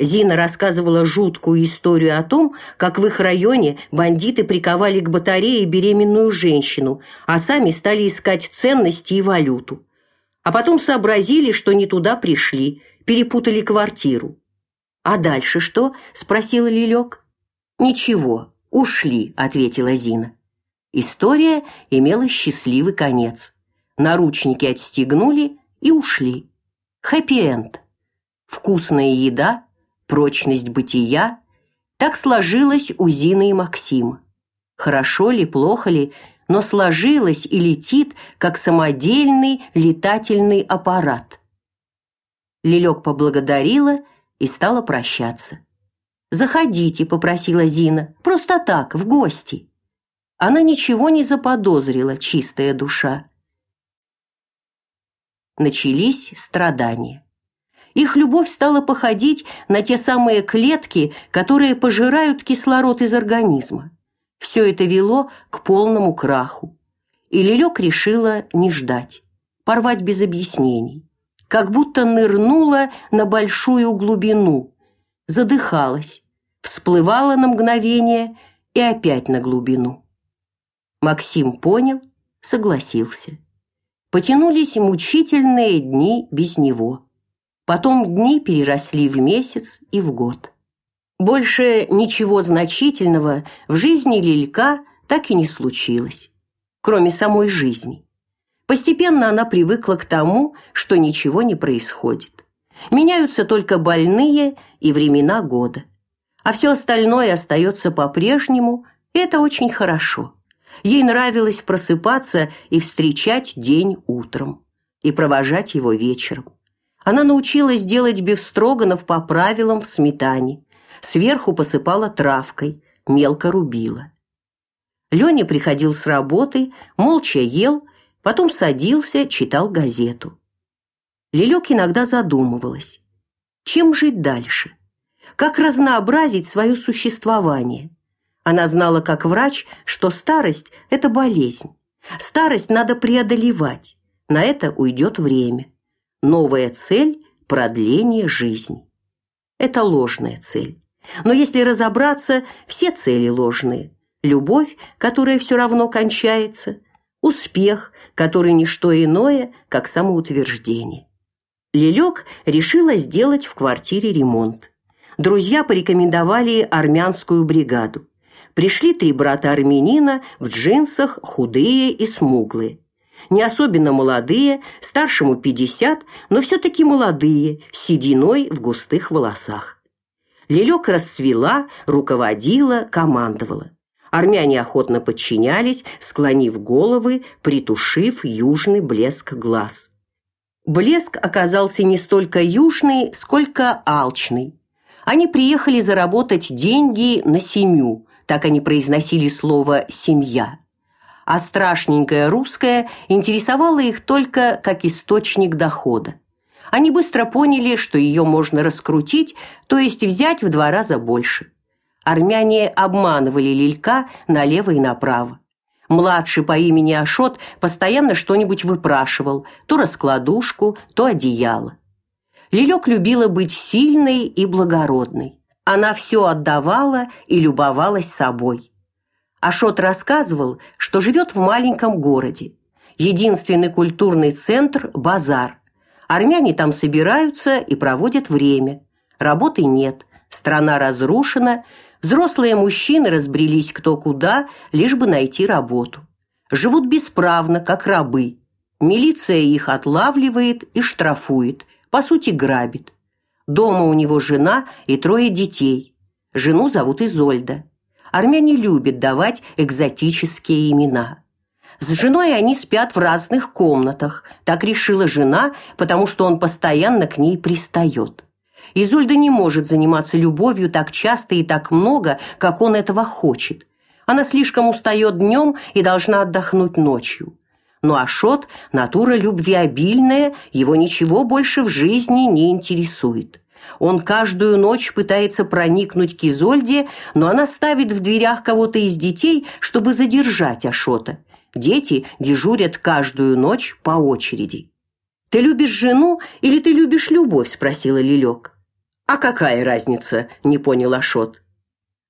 Зина рассказывала жуткую историю о том, как в их районе бандиты приковали к батарее беременную женщину, а сами стали искать ценности и валюту. А потом сообразили, что не туда пришли, перепутали квартиру. А дальше что? спросила Лилек. Ничего, ушли, ответила Зина. История имела счастливый конец. Наручники отстегнули и ушли. Хэппи-энд. Вкусная еда, прочность бытия. Так сложилось у Зины и Максима. Хорошо ли, плохо ли, но сложилось и летит, как самодельный летательный аппарат. Лилек поблагодарила и стала прощаться. «Заходите», — попросила Зина, — «просто так, в гости». Она ничего не заподозрила, чистая душа. Начались страдания. Их любовь стала походить на те самые клетки, которые пожирают кислород из организма. Все это вело к полному краху. И Лилек решила не ждать, порвать без объяснений. Как будто нырнула на большую глубину, задыхалась, всплывала на мгновение и опять на глубину. Максим понял, согласился. Потянулись мучительные дни без него. Потом дни переросли в месяц и в год. Больше ничего значительного в жизни Лилька так и не случилось, кроме самой жизни. Постепенно она привыкла к тому, что ничего не происходит. Меняются только больные и времена года. А все остальное остается по-прежнему, и это очень хорошо. Ей нравилось просыпаться и встречать день утром, и провожать его вечером. Она научилась делать бефстроганов по правилам в сметане, сверху посыпала травкой, мелко рубила. Леня приходил с работы, молча ел, потом садился, читал газету. Лилек иногда задумывалась, чем жить дальше, как разнообразить свое существование. Она знала как врач, что старость – это болезнь. Старость надо преодолевать, на это уйдет время. Новая цель – продление жизни. Это ложная цель. Но если разобраться, все цели ложные. Любовь, которая все равно кончается, успех, который не что иное, как самоутверждение. Лилек решила сделать в квартире ремонт. Друзья порекомендовали армянскую бригаду. Пришли три брата-армянина в джинсах, худые и смуглые. Не особенно молодые, старшему 50, но все таки молодые, с сединой в густых волосах. Лелек расцвела, руководила, командовала. Армяне охотно подчинялись, склонив головы, притушив южный блеск глаз. Блеск оказался не столько южный, сколько алчный. Они приехали заработать деньги на семью, так они произносили слово семья. А страшненькая русская интересовала их только как источник дохода. Они быстро поняли, что ее можно раскрутить, то есть взять в два раза больше. Армяне обманывали Лилька налево и направо. Младший по имени Ашот постоянно что-нибудь выпрашивал, то раскладушку, то одеяло. Лилек любила быть сильной и благородной. Она все отдавала и любовалась собой. Ашот рассказывал, что живет в маленьком городе. Единственный культурный центр базар. Армяне там собираются и проводят время. Работы нет, страна разрушена, взрослые мужчины разбрелись кто куда, лишь бы найти работу. Живут бесправно, как рабы. Милиция их отлавливает и штрафует, по сути, грабит. Дома у него жена и трое детей. Жену зовут Изольда. Армяне любят давать экзотические имена. С женой они спят в разных комнатах. Так решила жена, потому что он постоянно к ней пристает. Изольда не может заниматься любовью так часто и так много, как он этого хочет. Она слишком устает днем и должна отдохнуть ночью. Но Ашот натура любвеобильная, его ничего больше в жизни не интересует. Он каждую ночь пытается проникнуть к Изольде, но она ставит в дверях кого-то из детей, чтобы задержать Ашота. Дети дежурят каждую ночь по очереди. Ты любишь жену или ты любишь любовь, спросила Лилек. «А какая разница?» – не понял Ашот.